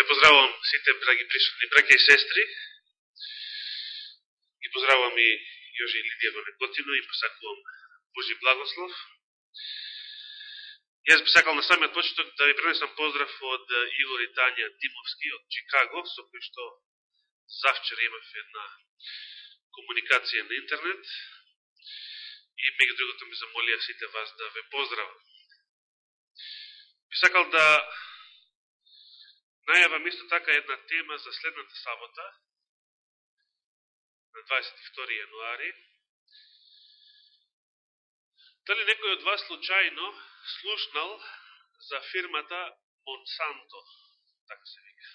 Ја поздравувам сите драги присутни браке и сестри. Ги поздравувам и Јожи и Лидија во и посакувам Божи благослов. Јас би сакал на самиот почеток да ви пренесам поздрав од Игор и Тања Димовски од Чикаго, со кој што завчера имав една комуникација на интернет и меѓу другото ми замолија сите вас да ве поздравам. Би сакал да најавам исто така една тема за следната сабота, на 22 јануари. Дали некој од вас случајно слушнал за фирмата Монсанто, така се вика.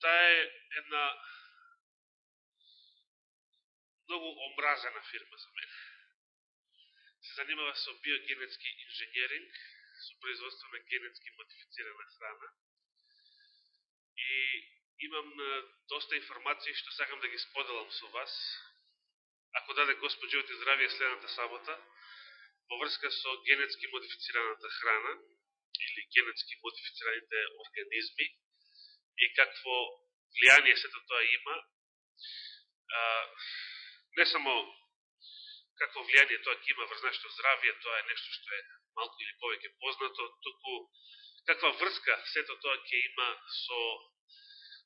Таа е една многу омразена фирма за мене. Се занимава со биогенетски инженеринг, со производство на генетски модифицирана храна. И имам доста информации што сакам да ги споделам со вас. Ако даде Господ живот и здравие следната сабота, во врска со генетски модифицираната храна или генетски модифицираните организми и какво влијание сето тоа има, а, не само какво влијание тоа ќе има врз нашето здравие, тоа е нешто што е малку или повеќе познато, туку каква врска сето тоа ќе има со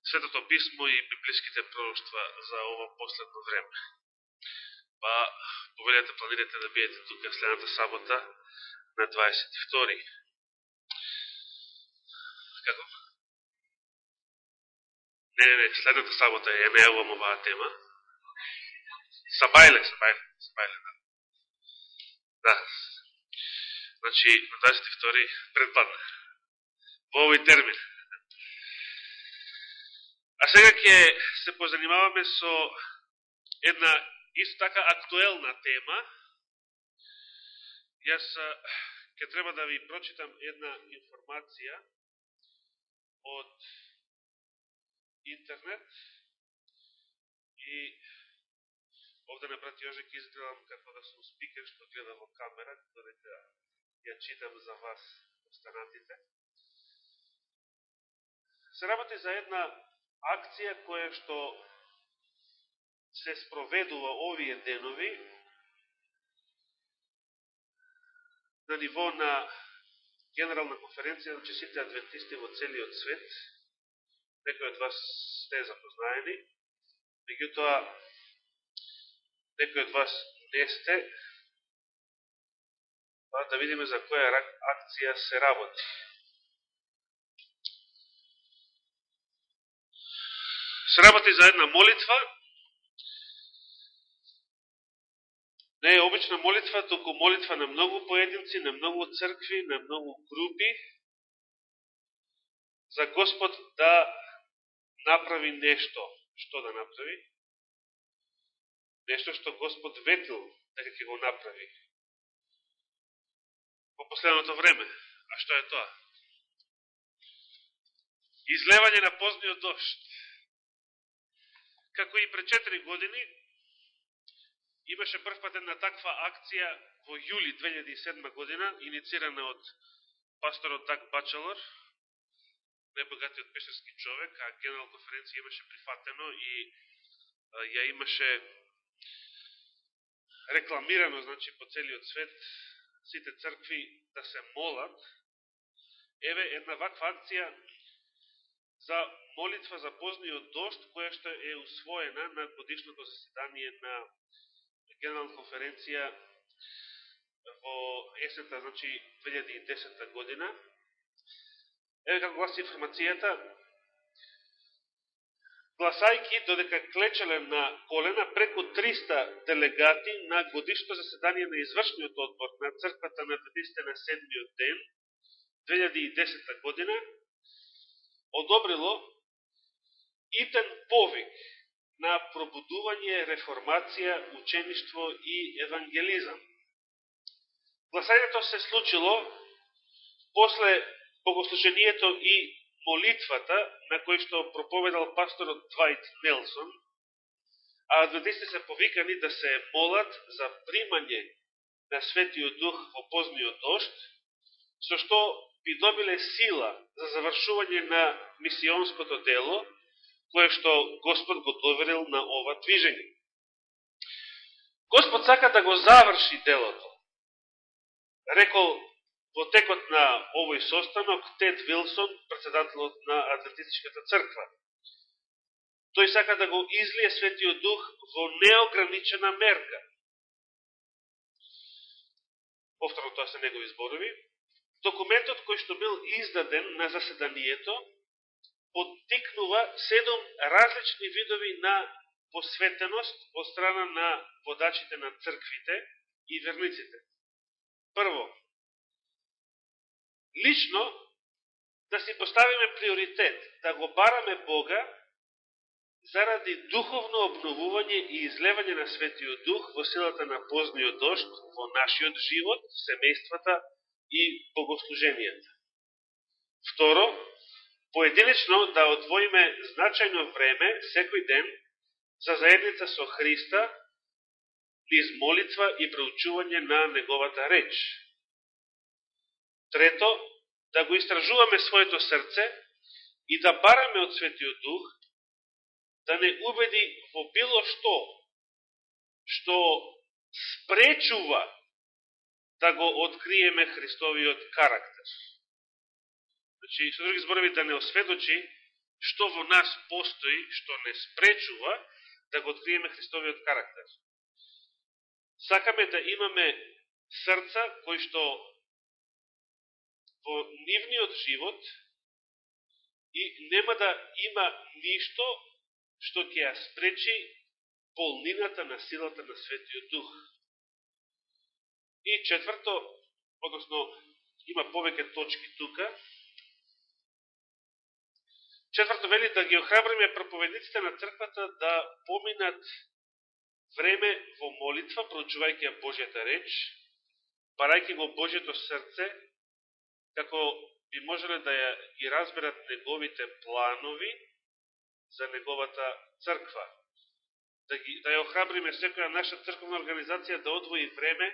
Светото писмо и библиските пророќства за ова последно време. Па, повелете, планирате да биете тука следната сабота на 22. Како? Не, не, не, следната сабота ја најавувам оваа тема. Сабајле, Сабајле, Сабајле, да. Да, Значи, на 22 предпадна. Во овој термин. А сега ќе се позанимаваме со една исто така актуелна тема. Јас ќе треба да ви прочитам една информација од интернет и овде на брат Јожек изгледам како да сум спикер што гледа во камера, додека ја читам за вас останатите. Се работи за една акција која што се спроведува овие денови на ниво на Генерална конференција на сите адвентисти во целиот свет. Некои од вас сте запознаени, меѓутоа некои од вас не сте, па да видиме за која акција се работи. Се работи за една молитва, не е обична молитва, току молитва на многу поединци, на многу цркви, на многу групи, за Господ да направи нешто. Што да направи? Нешто што Господ ветил дека ќе го направи во последното време. А што е тоа? Излевање на позниот дошт. Како и пред 4 години, имаше првпат една таква акција во јули 2007 година, иницирана од пасторот Даг Бачалор, најбогатиот пешерски човек, а генерал конференција имаше прифатено и а, ја имаше рекламирано, значи, по целиот свет сите цркви да се молат, еве една ваква акција за молитва за позниот дошт, која што е усвоена на годишното заседание на Генерална конференција во есента, значи 2010 година. Еве како гласи информацијата, гласајки додека клечеле на колена преку 300 делегати на годишното заседание на извршниот одбор на црквата на Адвентистите на 7 ден 2010 година одобрило итен повик на пробудување, реформација, учеништво и евангелизам. Гласањето се случило после богослужението и молитвата на кој што проповедал пасторот Двајт Нелсон, а адвентисти се повикани да се молат за примање на Светиот Дух во позниот дошт, со што би добиле сила за завршување на мисионското дело, кое што Господ го доверил на ова движење. Господ сака да го заврши делото. Рекол во текот на овој состанок Тед Вилсон, председателот на Адвентистичката црква. Тој сака да го излие Светиот Дух во неограничена мерка. Повторно тоа се негови зборови. Документот кој што бил издаден на заседанието поттикнува седом различни видови на посветеност од страна на водачите на црквите и верниците. Прво, лично да си поставиме приоритет, да го бараме Бога заради духовно обновување и излевање на Светиот Дух во силата на позниот дошт во нашиот живот, семејствата и богослуженијата. Второ, поединечно да одвоиме значајно време секој ден за заедница со Христа, низ молитва и проучување на Неговата реч. Трето, да го истражуваме своето срце и да бараме од Светиот Дух да не убеди во било што што спречува да го откриеме Христовиот карактер. Значи, со други зборови, да не осведочи што во нас постои, што не спречува да го откриеме Христовиот карактер. Сакаме да имаме срца кои што во нивниот живот и нема да има ништо што ќе ја спречи полнината на силата на Светиот Дух. И четврто, односно има повеќе точки тука, четврто вели да ги охрабриме проповедниците на црквата да поминат време во молитва, проучувајќи ја Божјата реч, барајќи го Божјето срце, како би можеле да ја ги разберат неговите планови за неговата црква. Да, ги, да ја охрабриме секоја наша црковна организација да одвои време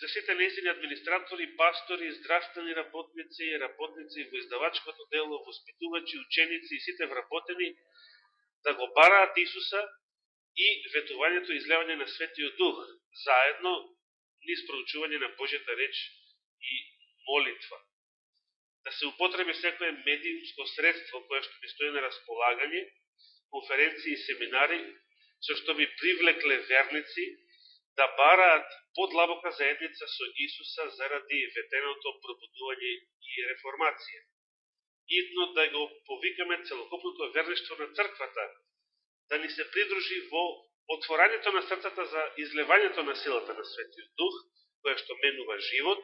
за сите незини администратори, пастори, здравствени работници, работници во издавачкото дело, воспитувачи, ученици и сите вработени да го бараат Исуса и ветувањето и излевање на Светиот Дух, заедно низ проучување на Божјата реч и молитва да се употреби секое медиумско средство кое што би стои на располагање, конференции и семинари, со што би привлекле верници да бараат подлабока заедница со Исуса заради ветеното пробудување и реформација. Идно да го повикаме целокупното верништво на црквата, да ни се придружи во отворањето на срцата за излевањето на силата на Светиот Дух, која што менува живот,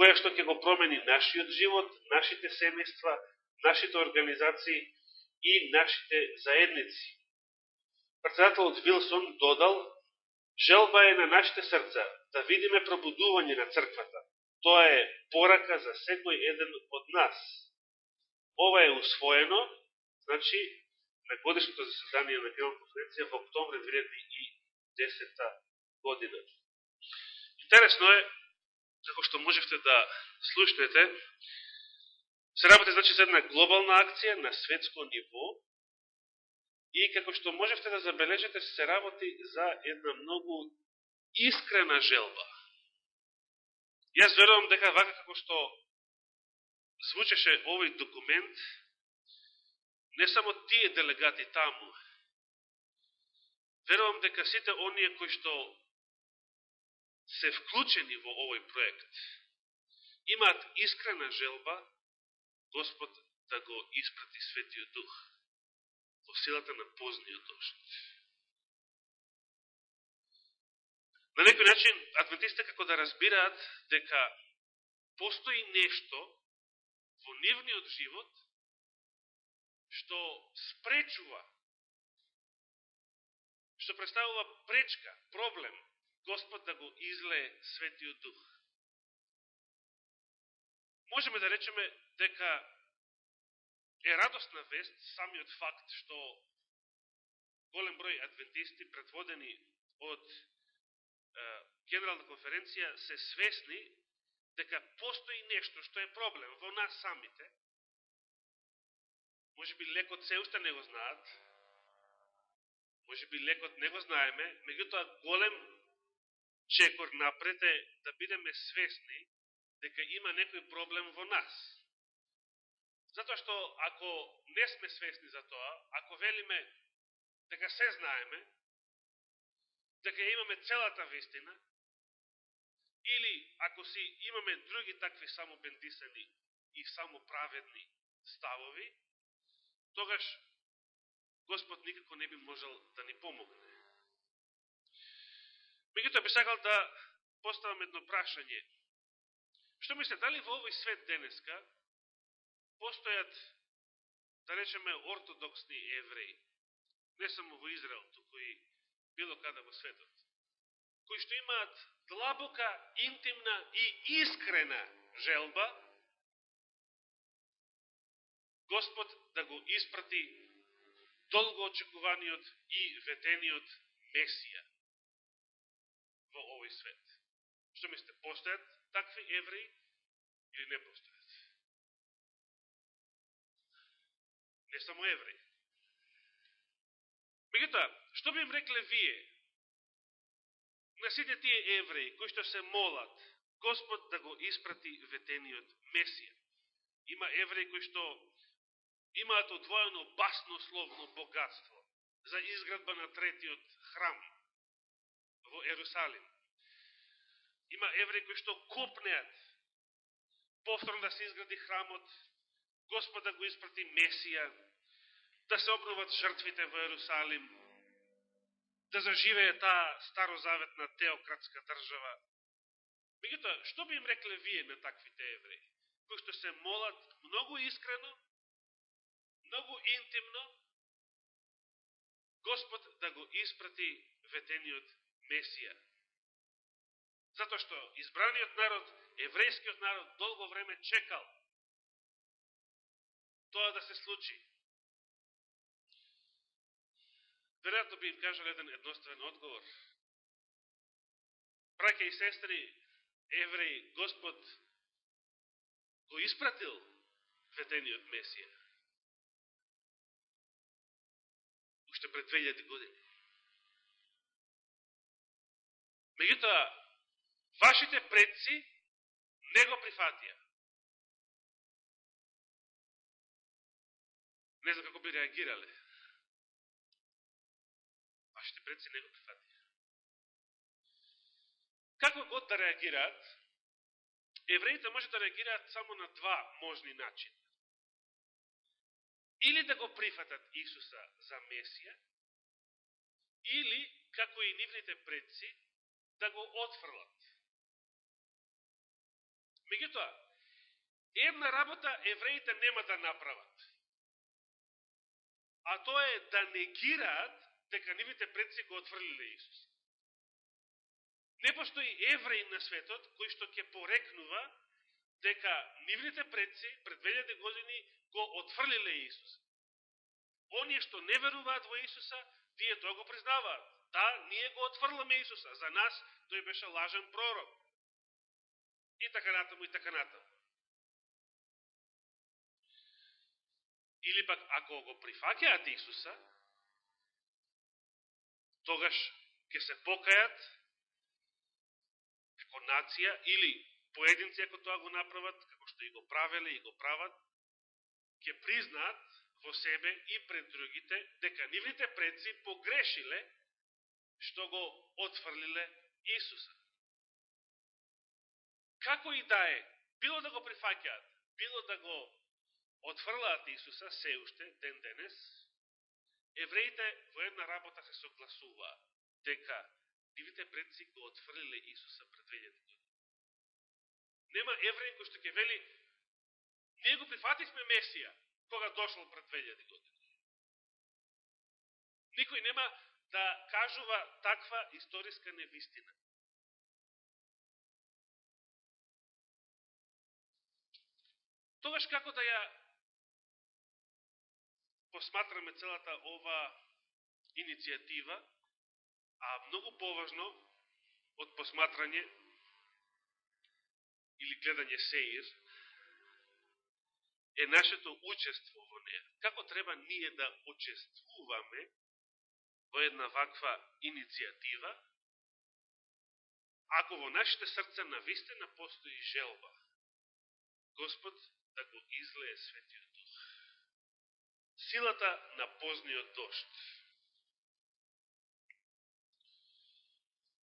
која што ќе го промени нашиот живот, нашите семејства, нашите организации и нашите заедници. Председателот Вилсон додал, желба е на нашите срца да видиме пробудување на црквата. Тоа е порака за секој еден од нас. Ова е усвоено, значи, на годишното заседание на Генерална конференција во октомври 2010 година. Интересно е, како што можевте да слушнете, се работи значи за една глобална акција на светско ниво и како што можевте да забележите се работи за една многу искрена желба. Јас верувам дека вака како што звучеше овој документ, не само тие делегати таму, верувам дека сите оние кои што се вклучени во овој проект, имаат искрена желба Господ да го испрати Светиот Дух во силата на позниот дошт. На некој начин, адвентистите како да разбираат дека постои нешто во нивниот живот што спречува, што представува пречка, проблем Господ да го излее Светиот Дух. Можеме да речеме дека е радостна вест самиот факт што голем број адвентисти предводени од е, Генерална конференција се свесни дека постои нешто што е проблем во нас самите, може би лекот се уште не го знаат, може би лекот не го знаеме, меѓутоа голем чекор напред е да бидеме свесни дека има некој проблем во нас. Затоа што ако не сме свесни за тоа, ако велиме дека се знаеме, дека имаме целата вистина, или ако си имаме други такви само бендисани и само праведни ставови, тогаш Господ никако не би можел да ни помогне. Мегуто би сакал да поставам едно прашање. Што мисле, дали во овој свет денеска постојат, да речеме, ортодоксни евреи, не само во Израел, туку и било каде во светот, кои што имаат длабока, интимна и искрена желба Господ да го испрати долго очекуваниот и ветениот Месија во овој свет. Што мислите, постојат такви евреи или не постојат? Не само евреи. Мегутоа, што би им рекле вие на сите тие евреи кои што се молат Господ да го испрати ветениот Месија? Има евреи кои што имаат одвоено баснословно богатство за изградба на третиот храм во Ерусалим. Има евреи кои што копнеат повторно да се изгради храмот, Господ да го испрати Месија, да се обноват жртвите во Ерусалим, да заживее таа старозаветна теократска држава. Меѓутоа, што би им рекле вие на таквите евреи, кои што се молат многу искрено, многу интимно, Господ да го испрати ветениот Месија. Зато што избраниот народ, еврејскиот народ, долго време чекал тоа да се случи. Веројатно би им кажал еден едноставен одговор. Браке и сестри, евреи, Господ го испратил ветениот Месија. уште пред 2000 години. Меѓутоа, вашите предци не го прифатија. Не знам како би реагирале. Вашите предци не го прифатија. Како год да реагираат, евреите може да реагираат само на два можни начини или да го прифатат Исуса за Месија, или, како и нивните предци, да го отфрлат. Меѓутоа, една работа евреите нема да направат. А тоа е да негираат дека нивните предци го отфрлиле Исус. Не постои евреи на светот кој што ќе порекнува дека нивните предци пред 2000 години го отфрлиле Исус. Оние што не веруваат во Исуса, тие тоа го признаваат. Да, ние го отфрламе Исуса. За нас тој беше лажен пророк. И така натаму, и така натаму. Или пак, ако го прифакеат Исуса, тогаш ќе се покајат како нација, или поединци ако тоа го направат, како што и го правеле и го прават, ќе признаат во себе и пред другите дека нивните предци погрешиле што го отфрлиле Исуса. Како и да е, било да го прифаќаат, било да го отфрлаат Исуса, се уште, ден денес, евреите во една работа се согласуваат, дека дивите предци го отфрлиле Исуса пред 2000 години. Нема евреј кој што ќе вели, ние го прифативме Месија, кога дошол пред 2000 години. Никој нема да кажува таква историска невистина. Тогаш како да ја посматраме целата ова иницијатива, а многу поважно од посматрање или гледање Сеир, е нашето учество во неја. Како треба ние да учествуваме во една ваква иницијатива, ако во нашите срца навистина постои желба, Господ да го излее Светиот Дух. Силата на позниот дошт.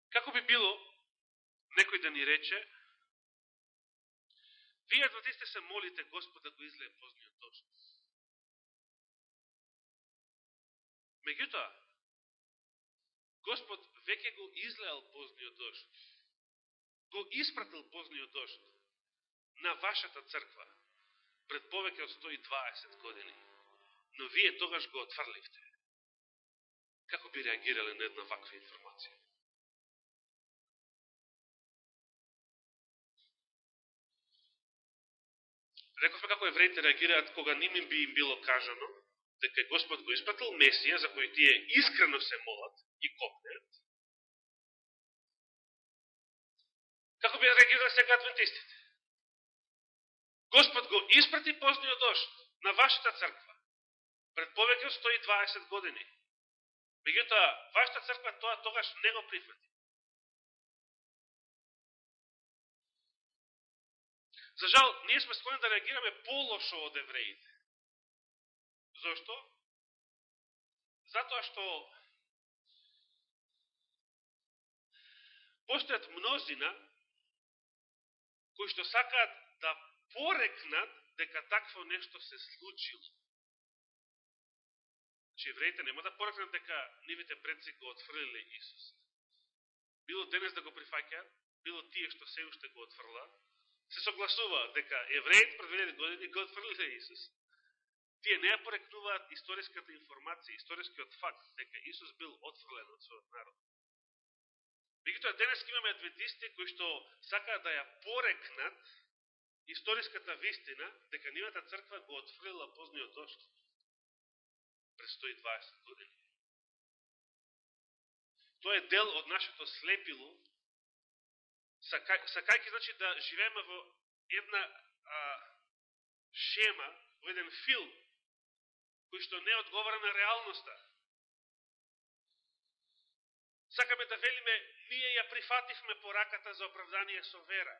Како би било некој да ни рече, вие адвентисте се молите Господ да го излее позниот дошт. Меѓутоа, Господ веќе го излеал позниот дожд. Го испратил позниот дожд на вашата црква пред повеќе од 120 години. Но вие тогаш го отфрливте. Како би реагирале на една ваква информација? Рековме како евреите реагираат кога ними би им било кажано дека Господ го испратил Месија за кој тие искрено се молат и копнеат. Како би реагирали сега адвентистите? Господ го испрати позниот дошт на вашата црква пред повеќе од 120 години. Меѓутоа, вашата црква тоа тогаш не го прифати. За жал, ние сме склонни да реагираме по-лошо од евреите. Зошто? Затоа што постојат мнозина кои што сакаат да порекнат дека такво нешто се случило. Че евреите нема да порекнат дека нивите предци го отфрлиле Исус. Било денес да го прифаќаат, било тие што се уште го отфрлаат, се согласуваат дека евреите пред 2000 години го отфрлиле Исус. Тие не ја порекнуваат историската информација, историскиот факт дека Исус бил отфрлен од својот народ. Мегутоа, денес имаме адвентисти кои што сакаат да ја порекнат историската вистина дека нивната црква го отфрлила позниот дошт пред 120 години. Тоа е дел од нашето слепило сакајќи значи да живееме во една а, шема, во еден филм, кој што не одговара на реалноста. Сакаме да велиме, ние ја прифативме пораката за оправдание со вера.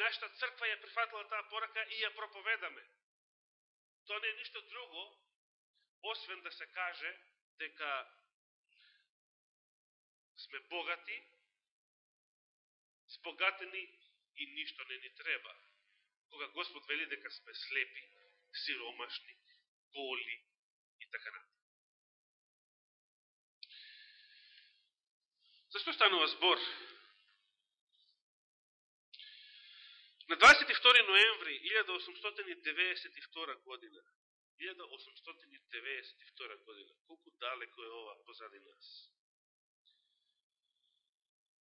Нашата црква ја прифатила таа порака и ја проповедаме. Тоа не е ништо друго, освен да се каже дека сме богати, спогатени и ништо не ни треба. Кога Господ вели дека сме слепи, сиромашни, голи и така За Зашто станува збор? На 22 ноември 1892 година, 1892 година, колку далеко е ова позади нас?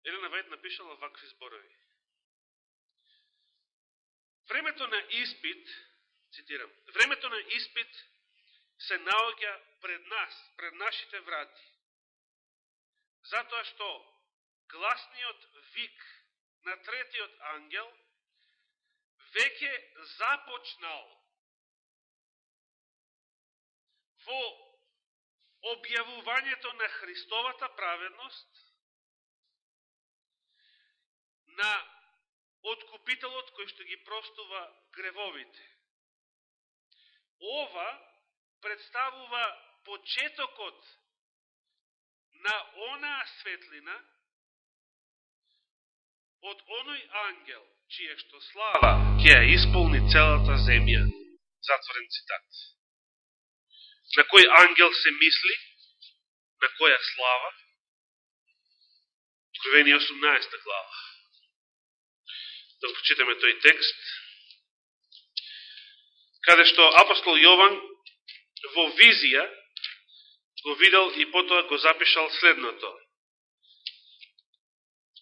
Елена Вајд напишала вакви зборови. Времето на испит, цитирам, времето на испит се наоѓа пред нас, пред нашите врати. Затоа што гласниот вик на третиот ангел веќе започнал во објавувањето на Христовата праведност на откупителот кој што ги простува гревовите. Ова представува почетокот на онаа светлина од оној ангел, чие што слава ќе ја исполни целата земја. Затворен цитат. На кој ангел се мисли? На која слава? Откровение 18 глава да прочитаме тој текст, каде што апостол Јован во визија го видел и потоа го запишал следното.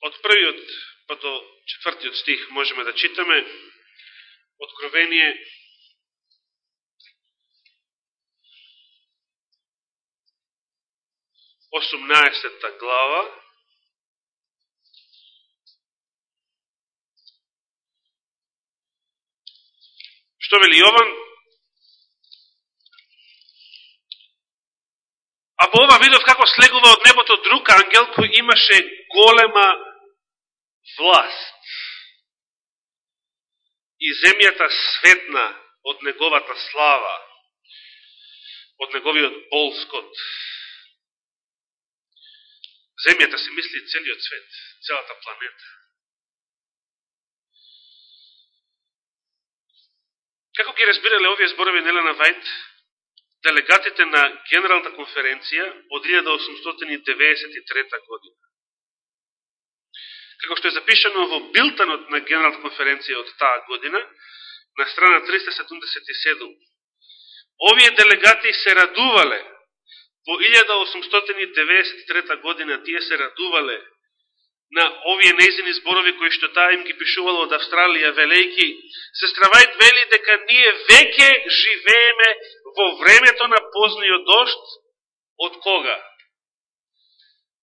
Од првиот па до четвртиот стих можеме да читаме Откровение Осумнаесетта глава Што вели Јован? А во ова видов како слегува од небото друг ангел кој имаше голема власт. И земјата светна од неговата слава, од неговиот болскот, Земјата се мисли целиот свет, целата планета. Како ги разбирале овие зборови Нелена Вајт, делегатите на Генералната конференција од 1893 година? Како што е запишано во билтанот на Генералната конференција од таа година, на страна 377, овие делегати се радувале во 1893 година, тие се радувале на овие неизини зборови кои што таа им ги пишувала од Австралија, велејки, се стравајт вели дека ние веќе живееме во времето на позниот дошт, од кога?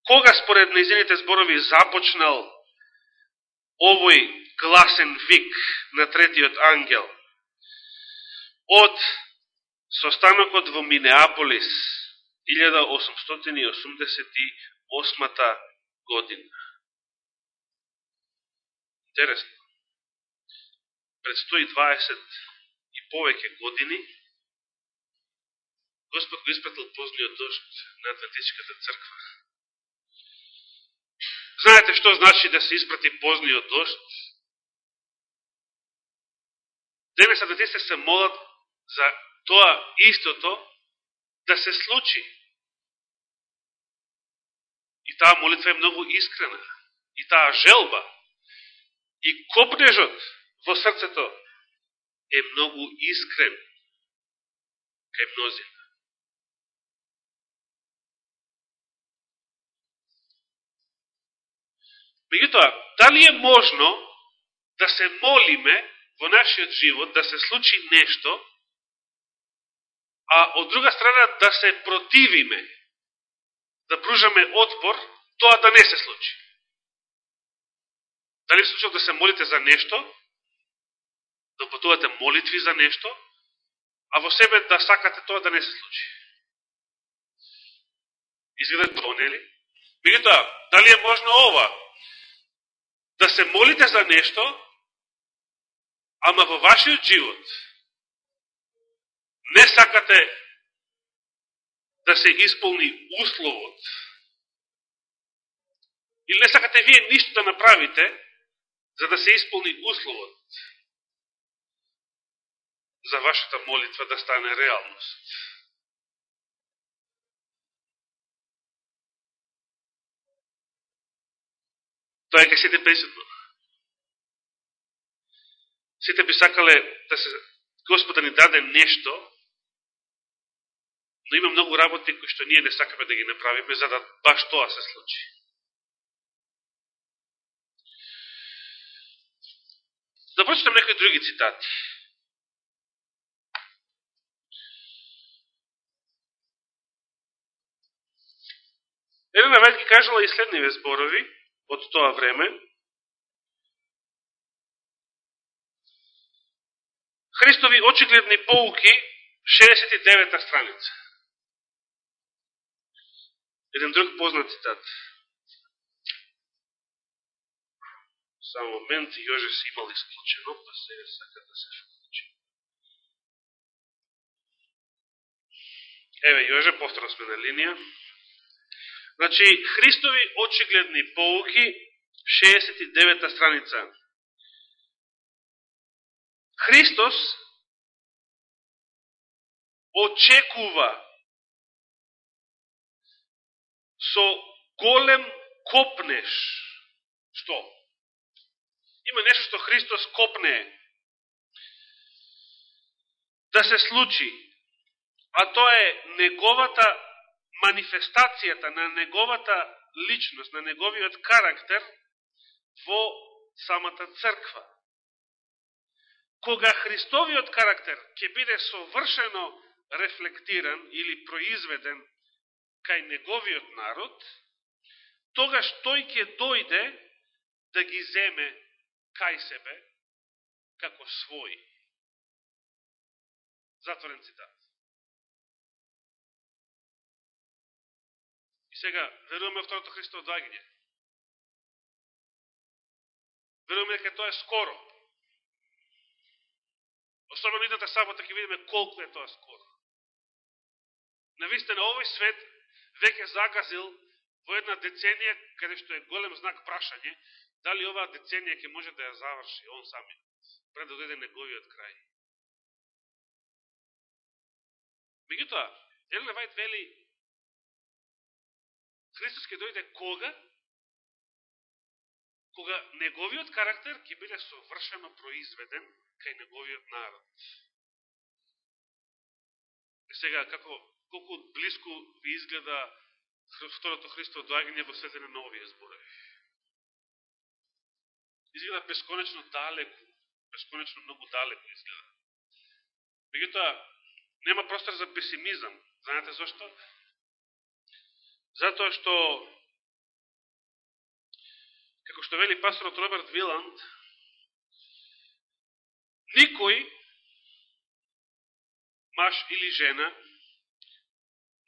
Кога според неизините зборови започнал овој гласен вик на третиот ангел? Од состанокот во Минеаполис 1888 година интересно. Пред 120 и повеќе години Господ го испратил позниот дошт на Адвентичката црква. Знаете што значи да се испрати позниот дошт? Денес адвентистите се молат за тоа истото да се случи. И таа молитва е многу искрена. И таа желба И копнежот во срцето е многу искрен кај мнозина. Меѓутоа, дали е можно да се молиме во нашиот живот, да се случи нешто, а од друга страна да се противиме, да пружаме отпор, тоа да не се случи? Дали се случило да се молите за нешто, да упатувате молитви за нешто, а во себе да сакате тоа да не се случи? Изгледа тоа, нели? Меѓутоа, дали е можно ова? Да се молите за нешто, ама во вашиот живот не сакате да се исполни условот, или не сакате вие ништо да направите, за да се исполни условот за вашата молитва да стане реалност. Тоа е кај сите присутно. Сите би сакале да се Господа да ни даде нешто, но има многу работи кои што ние не сакаме да ги направиме, за да баш тоа се случи. Да прочитам некои други цитати. Елена Вајд ги кажала и следниве зборови од тоа време. Христови очигледни поуки, 69 страница. Еден друг познат цитат. Само момент, Јоже се имал исклучено, па се сака да се вклучи. Еве, Јоже, повторно сме на линија. Значи, Христови очигледни поуки, 69 страница. Христос очекува со голем копнеш. Што? Има нешто што Христос копне да се случи, а тоа е неговата манифестацијата на неговата личност, на неговиот карактер во самата црква. Кога Христовиот карактер ќе биде совршено рефлектиран или произведен кај неговиот народ, тогаш тој ќе дојде да ги земе кај себе, како свој. Затворен цитат. Сега, веруваме во второто Христово доаѓање. Веруваме дека тоа е скоро. Особено идната сабота ќе видиме колку е тоа скоро. Навистина, овој свет веќе загазил во една деценија, каде што е голем знак прашање, дали оваа деценија ќе може да ја заврши он сами, пред да дојде неговиот крај. Меѓутоа, Елена Вајт вели, Христос ќе дојде кога? Кога неговиот карактер ќе биде совршено произведен кај неговиот народ. И сега, како колку близко ви изгледа второто Христово доаѓање во светене на овие зборови. Изгледа бесконечно далеко, бесконечно многу далеко изгледа. Меѓутоа, нема простор за песимизам. Знаете зашто? Затоа што, како што вели пасторот Роберт Виланд, никој, маж или жена,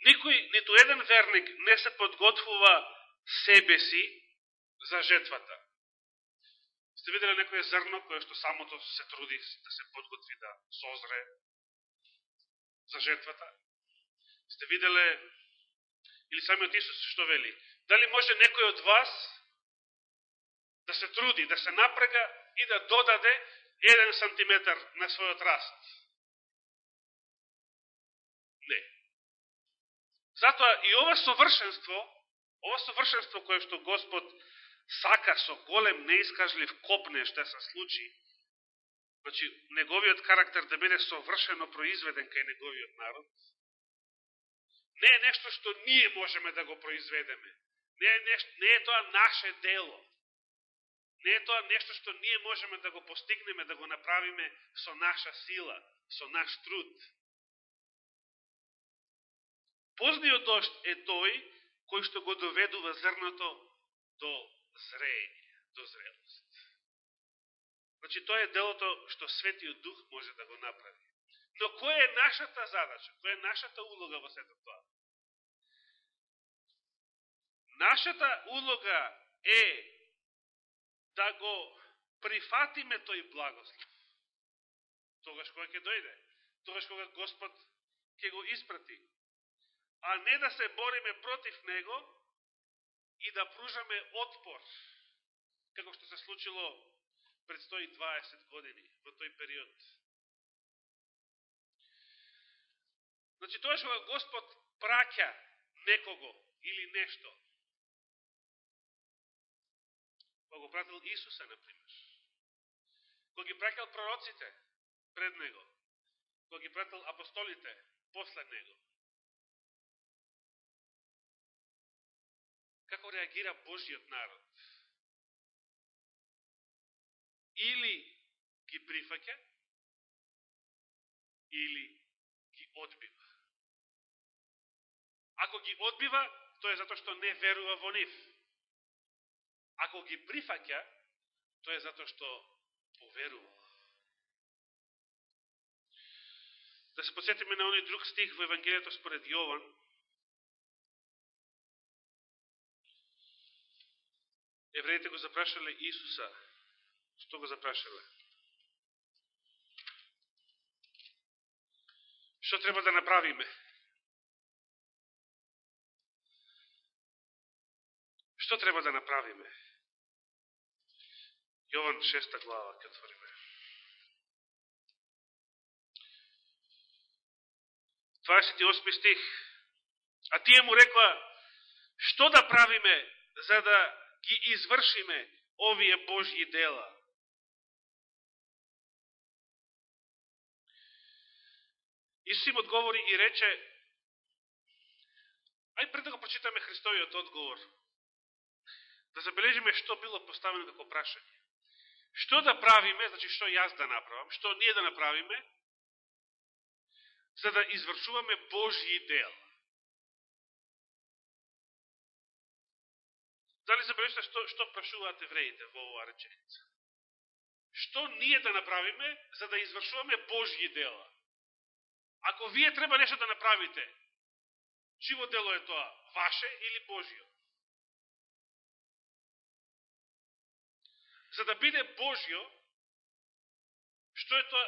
Никој, ниту еден верник не се подготвува себе си за жетвата. Сте видели некоје зрно кое што самото се труди да се подготви да созре за жетвата? Сте виделе или самиот Исус што вели? Дали може некој од вас да се труди, да се напрега и да додаде еден сантиметар на својот раст? Не. Затоа и ова совршенство, ова совршенство кое што Господ сака со голем неискажлив копне што се случи, значи неговиот карактер да биде совршено произведен кај неговиот народ, не е нешто што ние можеме да го произведеме. Не е, нешто, не е тоа наше дело. Не е тоа нешто што ние можеме да го постигнеме, да го направиме со наша сила, со наш труд. Позниот дошт е тој кој што го доведува зрното до зрење, до зрелост. Значи, тоа е делото што Светиот Дух може да го направи. Но која е нашата задача? Која е нашата улога во сето тоа? Нашата улога е да го прифатиме тој благослов. Тогаш кога ќе дојде, тогаш кога Господ ќе го испрати, а не да се бориме против него и да пружаме отпор, како што се случило пред 120 години, во тој период. Значи, тоа што Господ праќа некого или нешто, кога го пратил Исуса, например, кога ги праќал пророците пред него, кога ги пратил апостолите после него, како реагира Божиот народ. Или ги прифаќа, или ги одбива. Ако ги одбива, тоа е затоа што не верува во нив. Ако ги прифаќа, тоа е затоа што поверува. Да се подсетиме на оној друг стих во Евангелието според Јован, евреите го запрашале Исуса. Што го запрашале? Што треба да направиме? Што треба да направиме? Јован 6 глава ќе отвориме. осми стих. А тие му рекла, што да правиме за да ги извршиме овие Божји дела. Исус им одговори и рече, ај пред да го прочитаме Христовиот одговор, да забележиме што било поставено како прашање. Што да правиме, значи што јас да направам, што ние да направиме, за да извршуваме Божји дел. Дали забележите што, што прашуваат евреите во оваа реченица? Што ние да направиме за да извршуваме Божји дела? Ако вие треба нешто да направите, чиво дело е тоа? Ваше или Божјо? За да биде Божјо, што е тоа,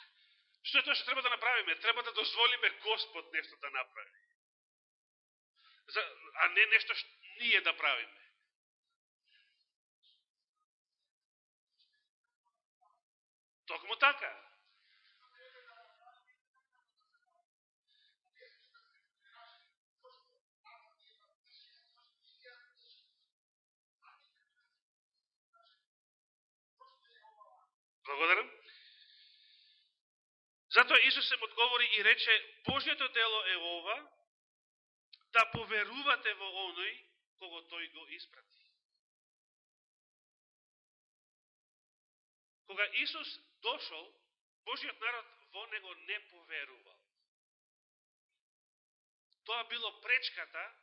што е тоа што треба да направиме? Треба да дозволиме Господ нешто да направи. За, а не нешто што ние да правиме. Токму така. Благодарам. Затоа Исус им одговори и рече, „Божјето дело е ова, да поверувате во оној кого тој го испрати. Кога Исус дошол, Божиот народ во него не поверувал. Тоа било пречката,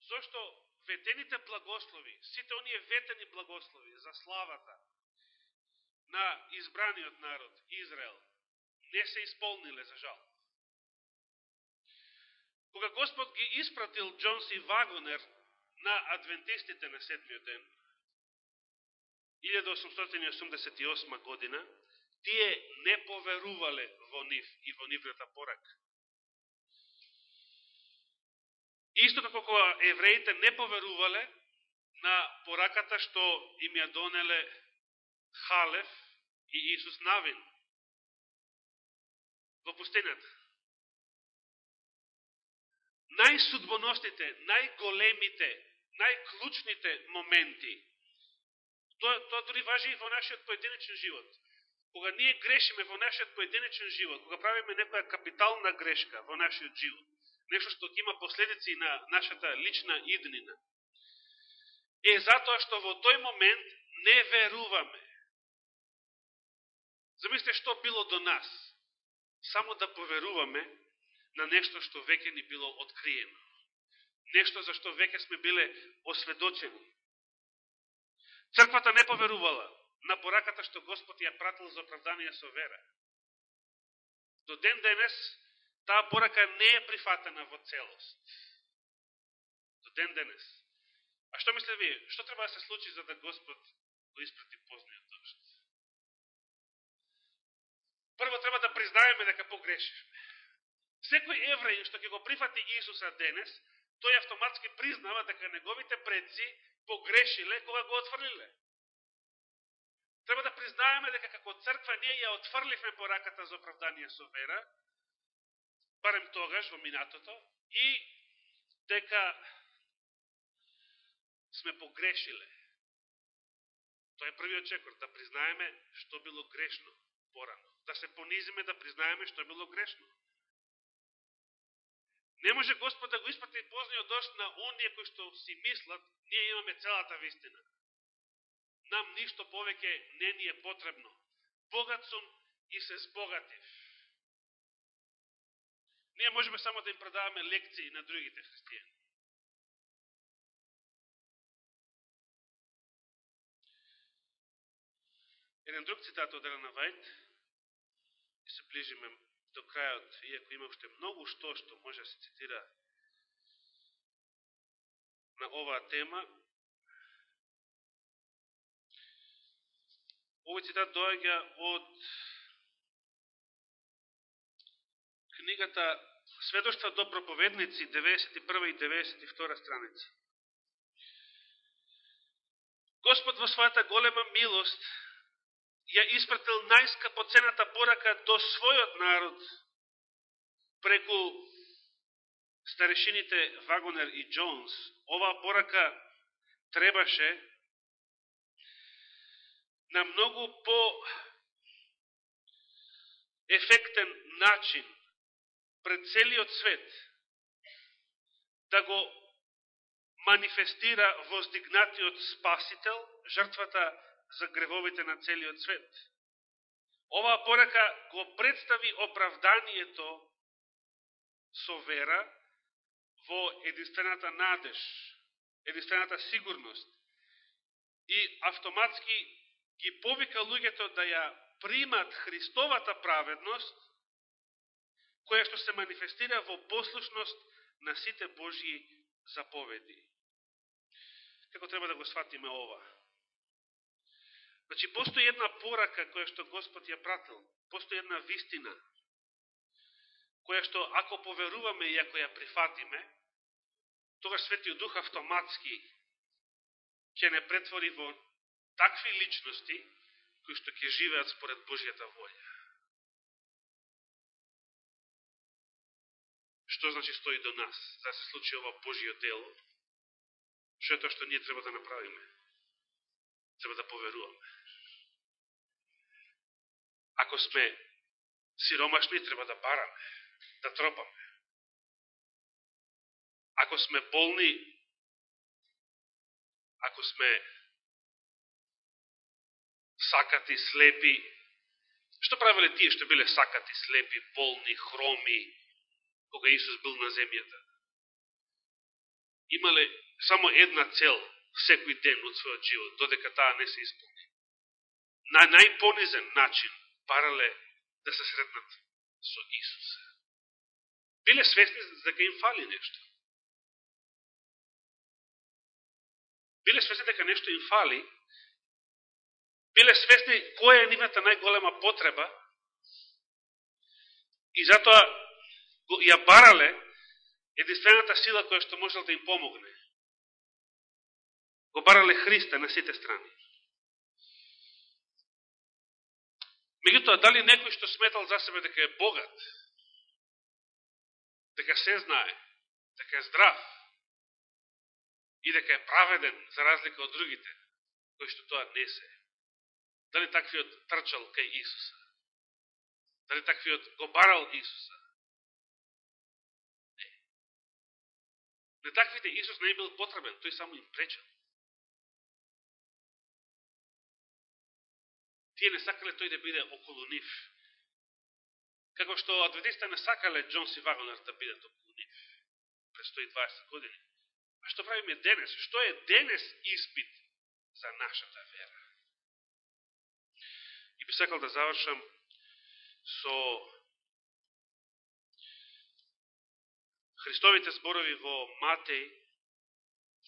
зашто ветените благослови, сите оние ветени благослови за славата, на избраниот народ, Израел, не се исполниле, за жал. Кога Господ ги испратил Джонс и Вагонер на адвентистите на седмиот ден, 1888 година, тие не поверувале во нив и во нивната порака. Исто како кога евреите не поверувале на пораката што им ја донеле Халев и Исус Навин во пустината. Најсудбоносните, најголемите, најклучните моменти, тоа, тоа дори важи и во нашиот поединичен живот. Кога ние грешиме во нашиот поединичен живот, кога правиме некоја капитална грешка во нашиот живот, нешто што има последици на нашата лична иднина, е затоа што во тој момент не веруваме. Замислите што било до нас. Само да поверуваме на нешто што веќе ни било откриено. Нешто за што веќе сме биле осведочени. Црквата не поверувала на пораката што Господ ја пратил за оправдание со вера. До ден денес, таа порака не е прифатена во целост. До ден денес. А што мисле вие? Што треба да се случи за да Господ го испрати позниот Прво треба да признаеме дека погрешивме. Секој евреин што ќе го прифати Исуса денес, тој автоматски признава дека неговите предци погрешиле кога го отфрлиле. Треба да признаеме дека како црква ние ја отфрливме пораката за оправдание со вера, барем тогаш во минатото, и дека сме погрешиле. Тоа е првиот чекор, да признаеме што било грешно порано да се понизиме, да признаеме што е било грешно. Не може Господ да го испрати позниот дошт на оние кои што си мислат, ние имаме целата вистина. Нам ништо повеќе не ни е потребно. Богат сум и се збогатив. Ние можеме само да им предаваме лекции на другите христијани. Еден друг цитат од Елена Вајт, и се ближиме до крајот, иако има уште многу што што може да се цитира на оваа тема. Овој цитат доаѓа од книгата Сведоштва до проповедници 91 и 92 страници. Господ во својата голема милост ја испратил најскапоцената порака до својот народ преку старешините Вагонер и Джонс. Оваа порака требаше на многу по ефектен начин пред целиот свет да го манифестира воздигнатиот Спасител, жртвата за гревовите на целиот свет. Оваа порака го представи оправданието со вера во единствената надеж, единствената сигурност и автоматски ги повика луѓето да ја примат Христовата праведност која што се манифестира во послушност на сите Божии заповеди. Како треба да го сватиме ова? Значи, постои една порака која што Господ ја пратил, постои една вистина, која што ако поверуваме и ако ја прифатиме, тогаш Светиот Дух автоматски ќе не претвори во такви личности кои што ќе живеат според Божјата волја. Што значи стои до нас за да се случи ова Божијо дело? Што е тоа што ние треба да направиме? Треба да поверуваме. Ако сме сиромашни, треба да бараме, да тропаме. Ако сме болни, ако сме сакати, слепи, што правиле тие што биле сакати, слепи, болни, хроми, кога Исус бил на земјата? Имале само една цел секој ден од својот живот, додека таа не се исполни. На најпонизен начин барале да се сретнат со Исус. Биле свесни дека да им фали нешто. Биле свесни дека нешто им фали, биле свесни која е нивната најголема потреба и затоа ја барале единствената сила која што можел да им помогне. Го барале Христа на сите страни. Меѓутоа, дали некој што сметал за себе дека е богат, дека се знае, дека е здрав и дека е праведен за разлика од другите, кои што тоа не се. Дали таквиот трчал кај Исуса? Дали таквиот го барал Исуса? Не. Не таквите Исус не е бил потребен, тој само им пречал. Тие не сакале тој да биде околу нив. Како што адвентистите не сакале Джон Си Вагонер да биде околу нив. През 120 години. А што правиме денес? Што е денес испит за нашата вера? И би сакал да завршам со Христовите зборови во Матеј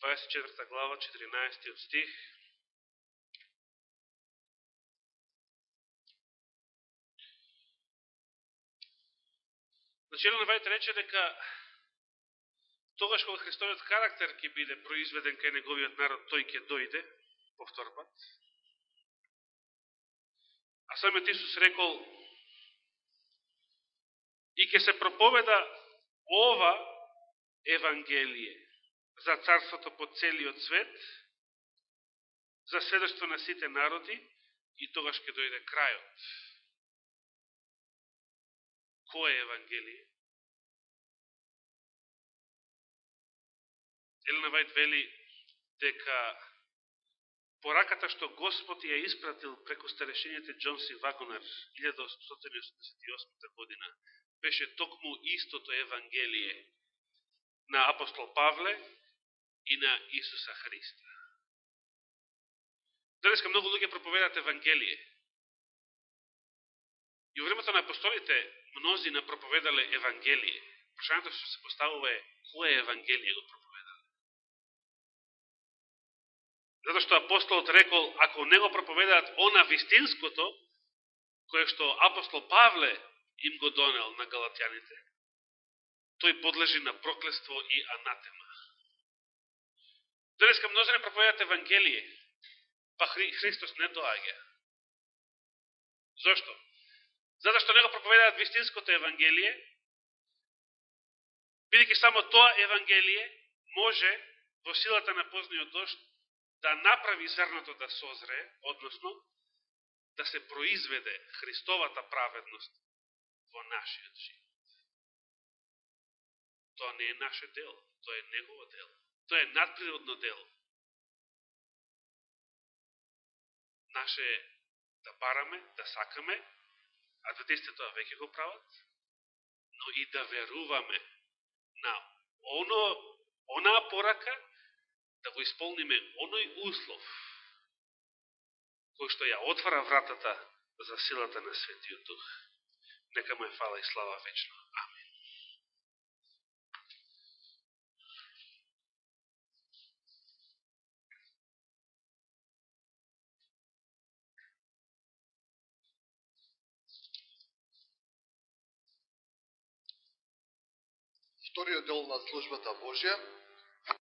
24 глава 14 стих Значи, Елена Вајт рече дека тогаш кога Христовиот карактер ќе биде произведен кај неговиот народ, тој ќе дојде повтор пат. А самиот Исус рекол и ќе се проповеда ова Евангелие за царството по целиот свет, за сведоќство на сите народи и тогаш ќе дојде крајот. Кој е Евангелие? Елена Вајд вели дека пораката што Господ ја испратил преку Джон Си Вагонер 1888 година беше токму истото Евангелие на апостол Павле и на Исуса Христа. Денеска многу луѓе проповедат Евангелие. И во времето на апостолите мнози на проповедале Евангелие. Прашањето што се поставува е кое Евангелие го проповедале? Затоа што апостолот рекол, ако не го проповедаат она вистинското, кое што апостол Павле им го донел на галатјаните, тој подлежи на проклество и анатема. Денеска мнози не проповедат Евангелие, па Хри, Христос не доаѓа. Зошто? Затоа што не го проповедаат вистинското Евангелие, бидеќи само тоа Евангелие може во силата на позниот дошт да направи зрното да созре, односно да се произведе Христовата праведност во нашиот живот. Тоа не е наше дело, тоа е Негово дело. Тоа е надприродно дело. Наше е да бараме, да сакаме, адвентистите тоа веќе го прават, но и да веруваме на оно, онаа порака да го исполниме оној услов кој што ја отвара вратата за силата на Светиот Дух. Нека му е фала и слава вечно. Амин. Вториот дел на службата Божја